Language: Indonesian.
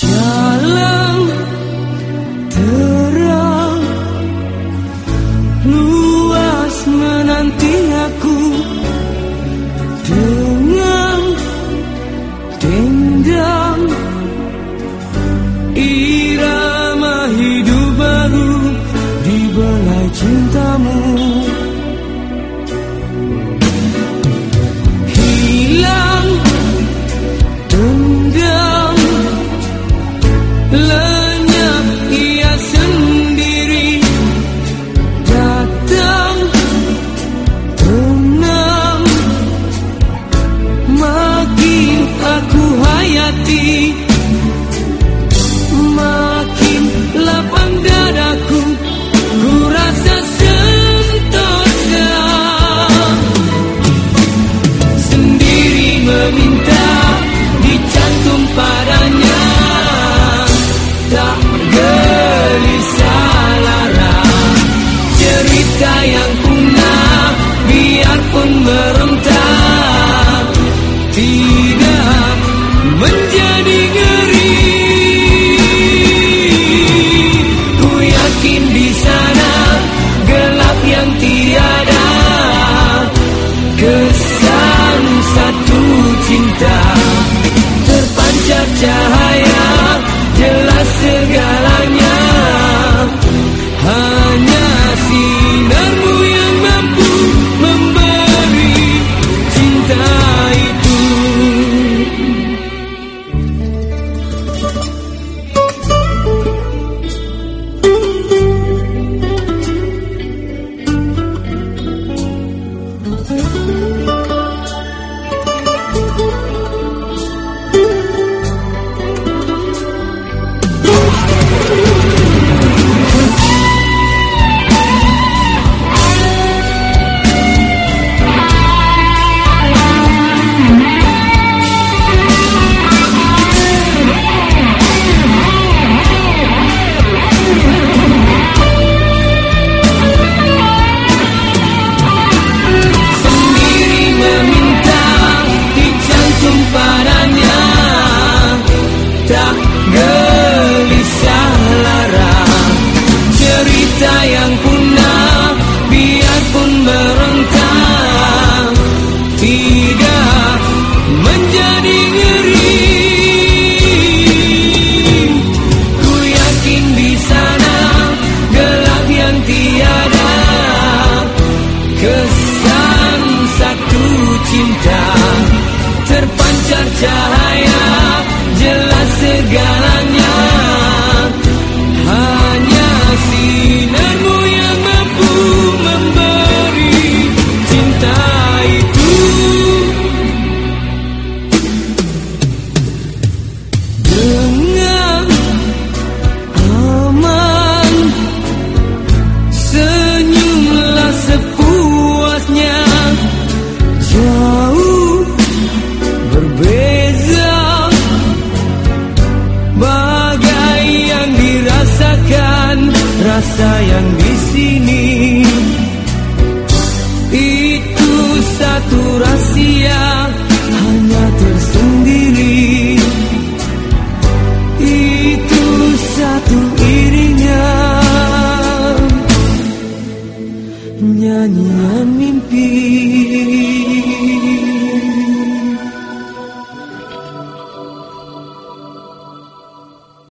Jalan terang luas Love sayang puna biarpun merem cinta yang punah biarpun berengkang tidak menjadi ngeri ku yakin di sana gelap yang tiada. Be.